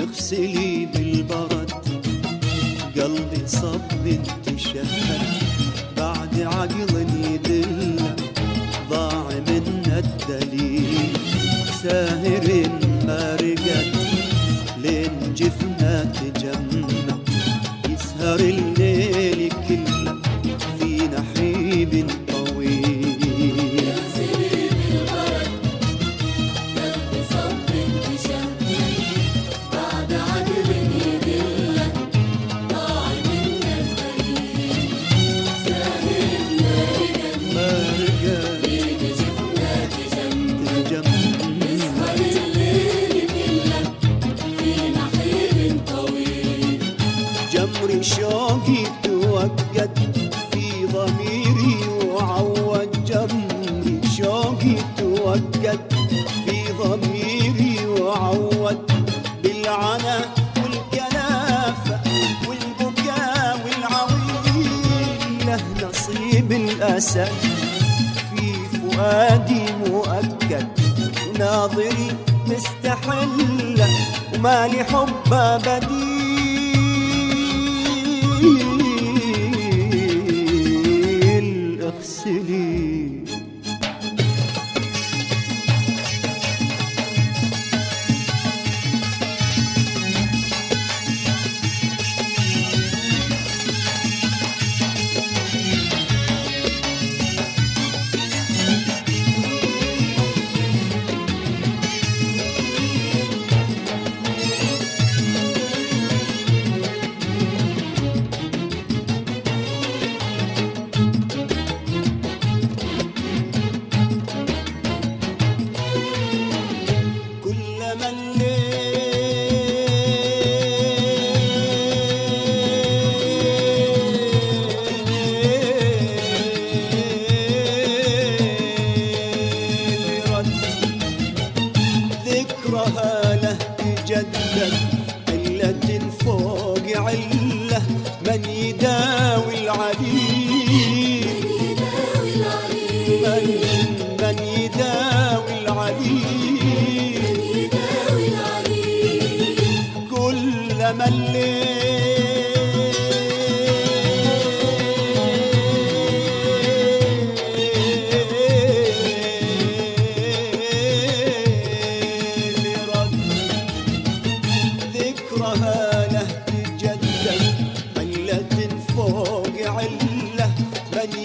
اغسلي بالبرد. قلبي صب تشهد بعد عقل يدل. ضاع من الدليل ساهر ما رقد لين جفنا تجمد من شوقي توقد في ضميري وعود جمري. شوقي توقد في ضميري وعود بالعنا والجلافة والبكاء والعويل له نصيب الأسد في فؤادي مؤكد. وناظري مستحلة ومالي حب بديل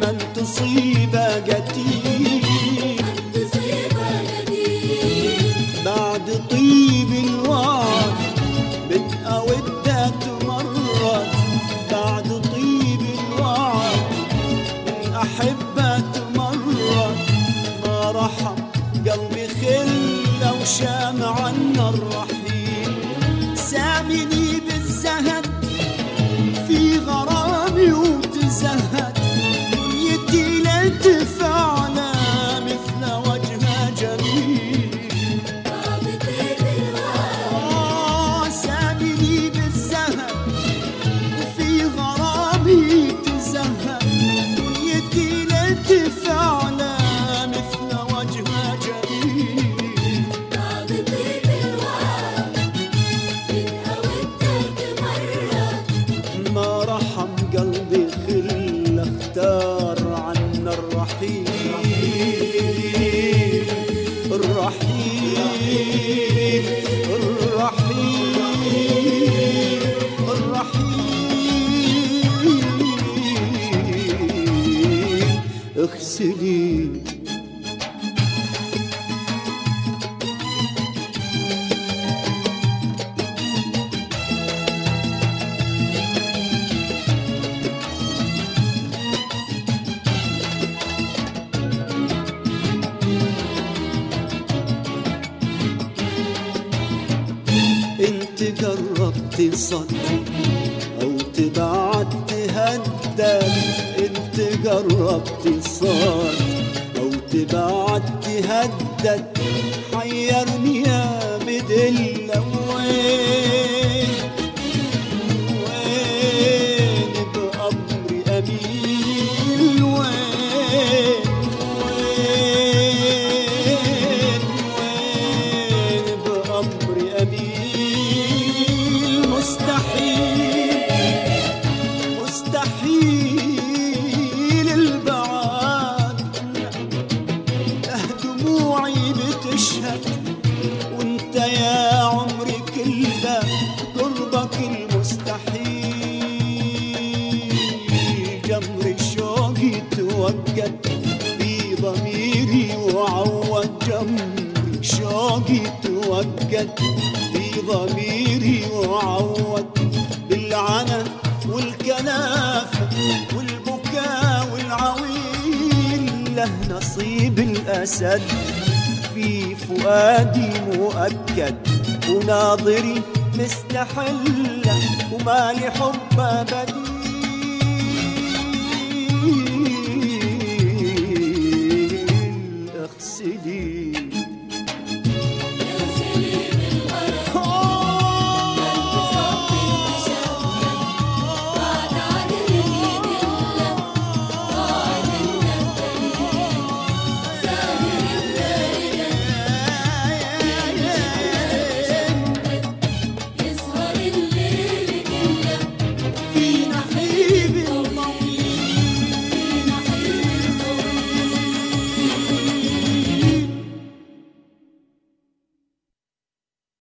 بل تصيب جتيلا الرحيم تصد أو تبعت تهدد إنت جربت صاد أو تبعت تهدد حيرني يا مدلة وين دموعي بتشهد وانت يا عمري كله قربك المستحيل. جمر شوقي توجد في ضميري وعود. جمر شوقي توجد في ضميري وعود. بالعنا والكنافة والبكاء والعويل له نصيب الأسد. في فؤادي مؤكد وناظري مستحلة وما لحب بديل اغسلي